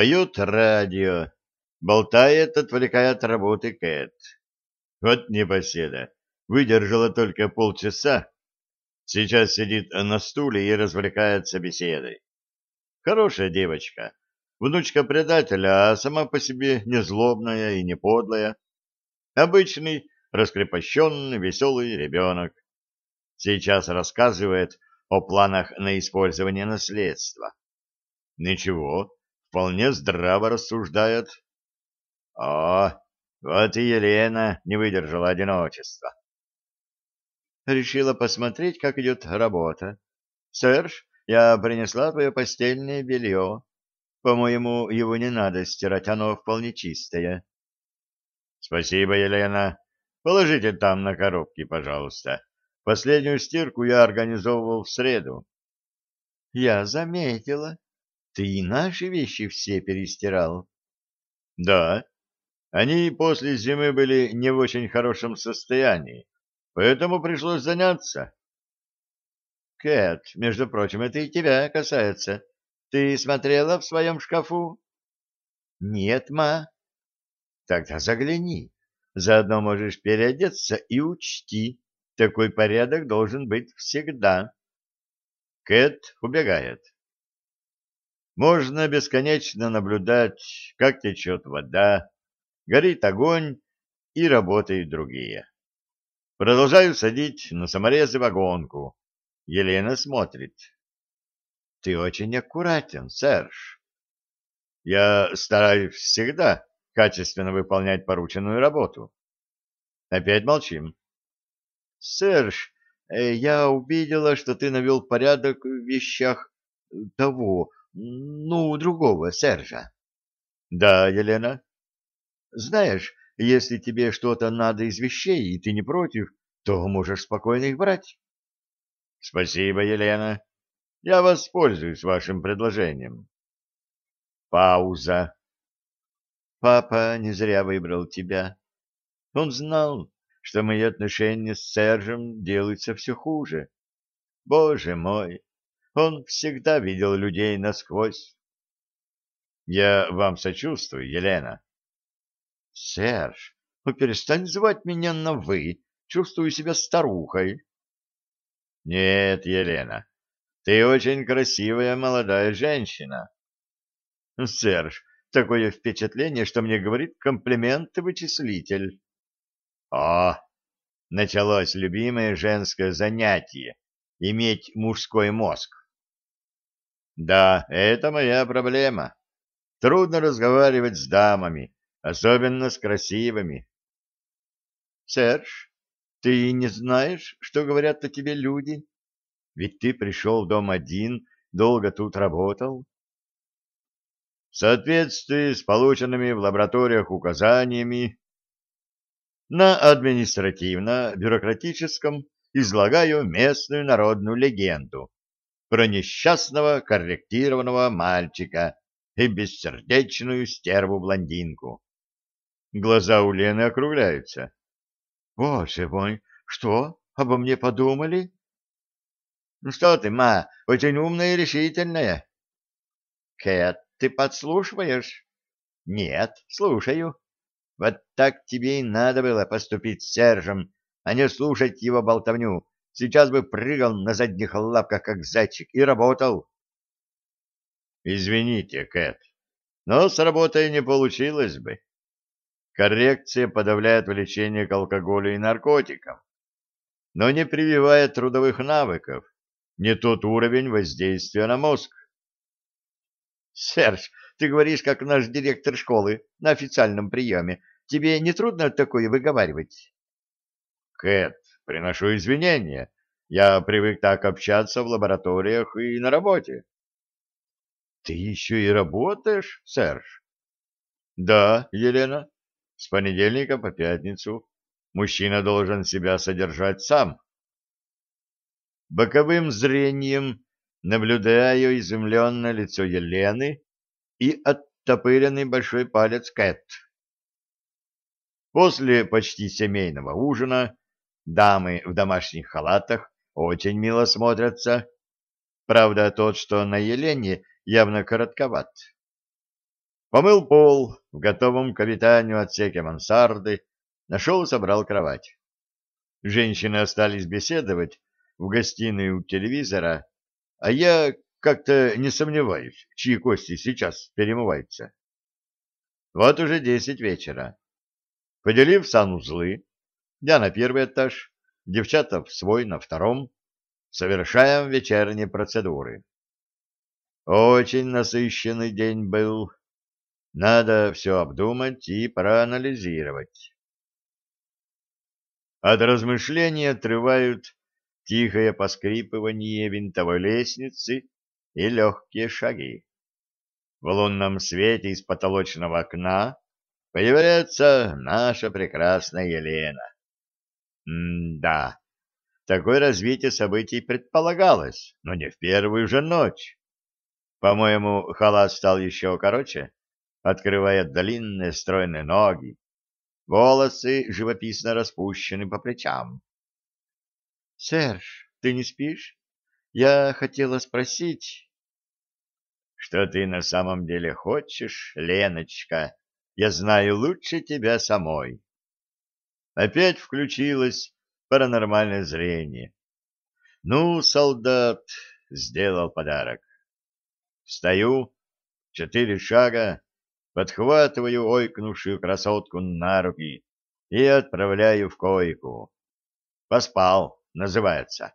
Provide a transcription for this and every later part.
Поет радио, болтает, отвлекая от работы Кэт. Вот непоседа, выдержала только полчаса, сейчас сидит на стуле и развлекается беседой. Хорошая девочка, внучка предателя, а сама по себе не злобная и не подлая. Обычный, раскрепощенный, веселый ребенок. Сейчас рассказывает о планах на использование наследства. Ничего, вполне здраво рассуждает. О, вот и Елена не выдержала одиночества. Решила посмотреть, как идет работа. Серж, я принесла твое постельное белье. По-моему, его не надо стирать, оно вполне чистое. Спасибо, Елена. Положите там на коробки, пожалуйста. Последнюю стирку я организовывал в среду. Я заметила, ты и наши вещи все перестирал? Да. Они после зимы были не в очень хорошем состоянии, поэтому пришлось заняться. Кэт, между прочим, это и тебя касается. Ты смотрела в своем шкафу? Нет, ма. Тогда загляни. Заодно можешь переодеться и учти. Такой порядок должен быть всегда. Кэт убегает. Можно бесконечно наблюдать, как течет вода, горит огонь и работают другие. Продолжаю садить на саморезы вагонку. Елена смотрит. — Ты очень аккуратен, Серж. — Я стараюсь всегда качественно выполнять порученную работу. Опять молчим. — Серж, э, я увидела, что ты навел порядок в вещах того, ну, другого, Сержа. Да, Елена. Знаешь, если тебе что-то надо из вещей, и ты не против, то можешь спокойно их брать. Спасибо, Елена. Я воспользуюсь вашим предложением. Пауза. Папа не зря выбрал тебя. Он знал, что мои отношения с Сержем делаются все хуже. Боже мой, он всегда видел людей насквозь. Я вам сочувствую, Елена. Серж, ну перестань звать меня на «вы». Чувствую себя старухой. Нет, Елена, ты очень красивая молодая женщина. Серж, такое впечатление, что мне говорит комплимент-вычислитель. О, началось любимое женское занятие — иметь мужской мозг. Да, это моя проблема. Трудно разговаривать с дамами, особенно с красивыми. Серж, ты не знаешь, что говорят о тебе люди? Ведь ты пришел в дом один, долго тут работал. В соответствии с полученными в лабораториях указаниями на административно-бюрократическом излагаю местную народную легенду про несчастного корректированного мальчика и бессердечную стерву-блондинку. Глаза у Лены округляются. «Боже мой, что? Обо мне подумали?» «Ну что ты, ма, очень умная и решительная». «Кэт, ты подслушиваешь?» «Нет, слушаю. Вот так тебе и надо было поступить с Сержем, а не слушать его болтовню сейчас бы прыгал на задних лапках, как зайчик, и работал. Извините, Кэт, но с работой не получилось бы. Коррекция подавляет влечение к алкоголю и наркотикам, но не прививает трудовых навыков, не тот уровень воздействия на мозг. Серж, ты говоришь, как наш директор школы на официальном приеме. Тебе не трудно такое выговаривать? Кэт, Приношу извинения. Я привык так общаться в лабораториях и на работе. — Ты еще и работаешь, Серж? — Да, Елена. С понедельника по пятницу. Мужчина должен себя содержать сам. Боковым зрением наблюдаю изумленное лицо Елены и оттопыренный большой палец Кэт. После почти семейного ужина Дамы в домашних халатах очень мило смотрятся. Правда, тот, что на Елене, явно коротковат. Помыл пол в готовом к обитанию отсеке мансарды, нашел и собрал кровать. Женщины остались беседовать в гостиной у телевизора, а я как-то не сомневаюсь, чьи кости сейчас перемываются. Вот уже десять вечера. Поделив санузлы, я на первый этаж, девчата в свой на втором. Совершаем вечерние процедуры. Очень насыщенный день был. Надо все обдумать и проанализировать. От размышлений отрывают тихое поскрипывание винтовой лестницы и легкие шаги. В лунном свете из потолочного окна появляется наша прекрасная Елена. М-да, такое развитие событий предполагалось, но не в первую же ночь. По-моему, халат стал еще короче, открывая длинные стройные ноги. Волосы живописно распущены по плечам. — Серж, ты не спишь? Я хотела спросить... — Что ты на самом деле хочешь, Леночка? Я знаю лучше тебя самой. Опять включилось паранормальное зрение. Ну, солдат, сделал подарок. Встаю, четыре шага, подхватываю ойкнувшую красотку на руки и отправляю в койку. Поспал, называется.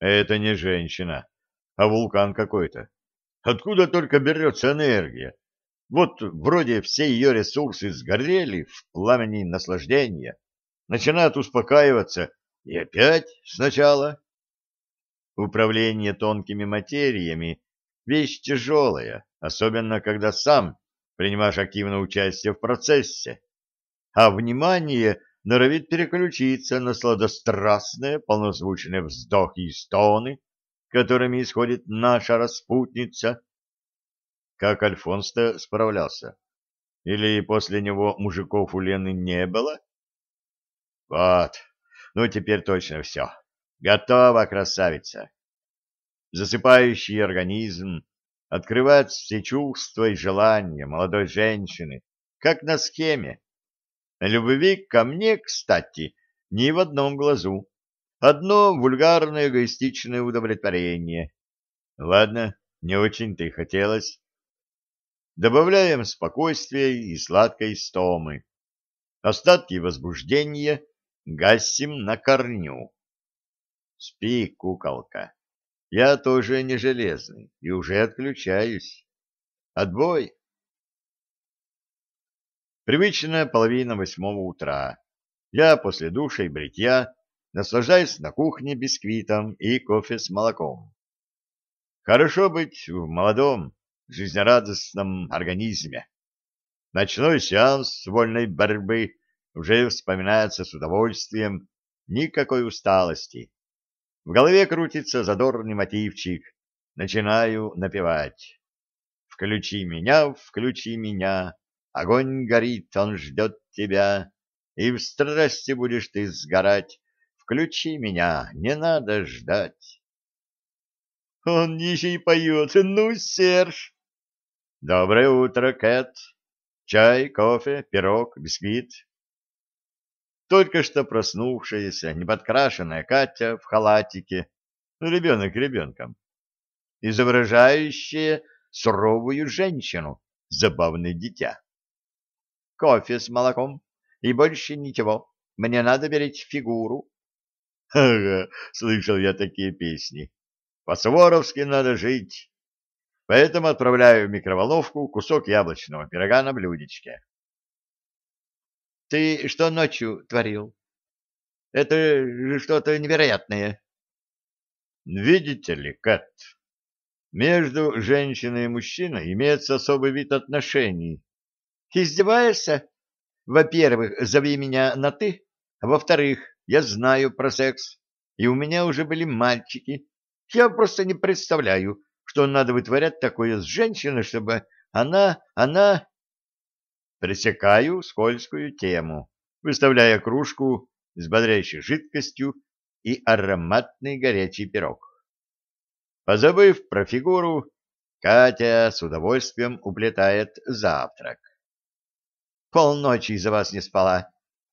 Это не женщина, а вулкан какой-то. Откуда только берется энергия? Вот вроде все ее ресурсы сгорели в пламени наслаждения, начинают успокаиваться и опять сначала. Управление тонкими материями — вещь тяжелая, особенно когда сам принимаешь активное участие в процессе, а внимание норовит переключиться на сладострастные, полнозвучные вздохи и стоны, которыми исходит наша распутница — как Альфонс-то справлялся? Или после него мужиков у Лены не было? Вот, ну теперь точно все. Готова, красавица. Засыпающий организм открывает все чувства и желания молодой женщины, как на схеме. Любви ко мне, кстати, ни в одном глазу. Одно вульгарное эгоистичное удовлетворение. Ладно, не очень-то и хотелось добавляем спокойствие и сладкой стомы. Остатки возбуждения гасим на корню. Спи, куколка. Я тоже не железный и уже отключаюсь. Отбой. Привычная половина восьмого утра. Я после душа и бритья наслаждаюсь на кухне бисквитом и кофе с молоком. Хорошо быть в молодом, жизнерадостном организме. Ночной сеанс вольной борьбы уже вспоминается с удовольствием, никакой усталости. В голове крутится задорный мотивчик. Начинаю напевать. «Включи меня, включи меня, огонь горит, он ждет тебя, и в страсти будешь ты сгорать. Включи меня, не надо ждать». «Он еще и поет, ну, Серж!» Доброе утро, Кэт. Чай, кофе, пирог, бисквит. Только что проснувшаяся, неподкрашенная Катя в халатике, ну, ребенок ребенком, изображающая суровую женщину, забавное дитя. Кофе с молоком и больше ничего. Мне надо беречь фигуру. Ага, слышал я такие песни. По-суворовски надо жить. Поэтому отправляю в микроволновку кусок яблочного пирога на блюдечке. — Ты что ночью творил? — Это же что-то невероятное. — Видите ли, Кэт, между женщиной и мужчиной имеется особый вид отношений. — Издеваешься? Во-первых, зови меня на «ты», а во-вторых, я знаю про секс, и у меня уже были мальчики. Я просто не представляю, что надо вытворять такое с женщиной, чтобы она, она... Пресекаю скользкую тему, выставляя кружку с бодрящей жидкостью и ароматный горячий пирог. Позабыв про фигуру, Катя с удовольствием уплетает завтрак. Полночи из-за вас не спала.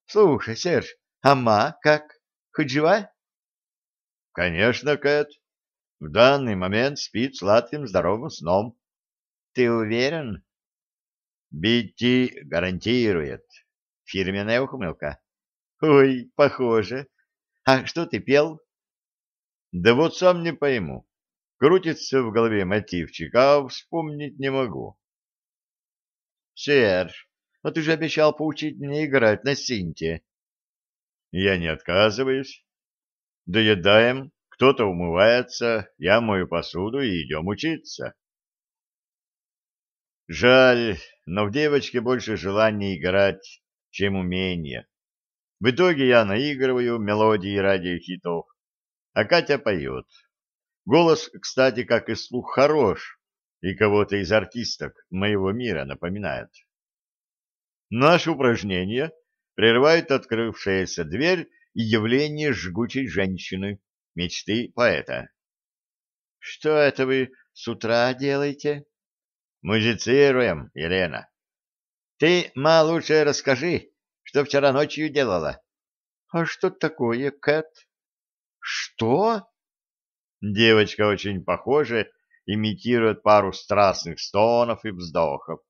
Слушай, Серж, а ма как? Хоть жива? Конечно, Кэт. В данный момент спит сладким здоровым сном. Ты уверен? Бити гарантирует. Фирменная ухмылка. Ой, похоже. А что ты пел? Да вот сам не пойму. Крутится в голове мотивчик, а вспомнить не могу. Серж, а ты же обещал поучить меня играть на синте. Я не отказываюсь. Доедаем кто-то умывается, я мою посуду и идем учиться. Жаль, но в девочке больше желания играть, чем умения. В итоге я наигрываю мелодии радиохитов, а Катя поет. Голос, кстати, как и слух, хорош, и кого-то из артисток моего мира напоминает. Наше упражнение прерывает открывшаяся дверь и явление жгучей женщины мечты поэта. — Что это вы с утра делаете? — Музицируем, Елена. — Ты, ма, лучше расскажи, что вчера ночью делала. — А что такое, Кэт? — Что? Девочка очень похожа, имитирует пару страстных стонов и вздохов.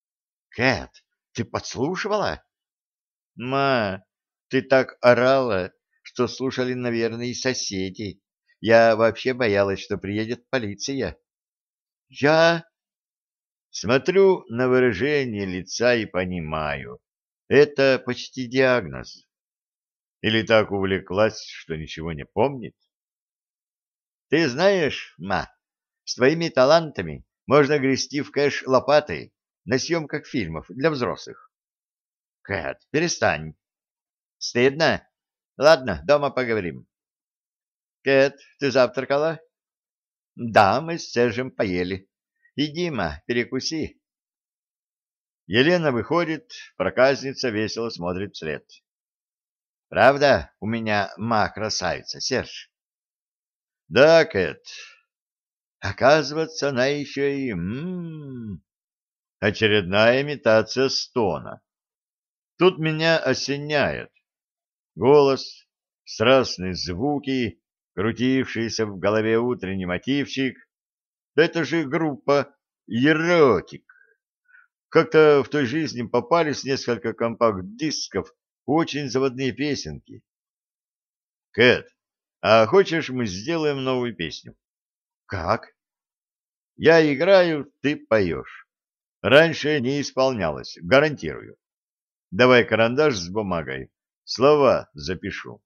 — Кэт, ты подслушивала? — Ма, ты так орала, что слушали, наверное, и соседи. Я вообще боялась, что приедет полиция. Я смотрю на выражение лица и понимаю. Это почти диагноз. Или так увлеклась, что ничего не помнит? Ты знаешь, ма, с твоими талантами можно грести в кэш лопатой на съемках фильмов для взрослых. Кэт, перестань. Стыдно, Ладно, дома поговорим. Кэт, ты завтракала? Да, мы с Сержем поели. И Дима, перекуси. Елена выходит, проказница весело смотрит вслед. Правда, у меня ма красавица, Серж? Да, Кэт. Оказывается, она еще и... М -м -м. Очередная имитация стона. Тут меня осеняет. Голос, страстные звуки, крутившийся в голове утренний мотивчик. Это же группа «Еротик». Как-то в той жизни попались несколько компакт-дисков, очень заводные песенки. Кэт, а хочешь, мы сделаем новую песню? Как? Я играю, ты поешь. Раньше не исполнялось, гарантирую. Давай карандаш с бумагой. Слова запишу.